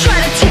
try to take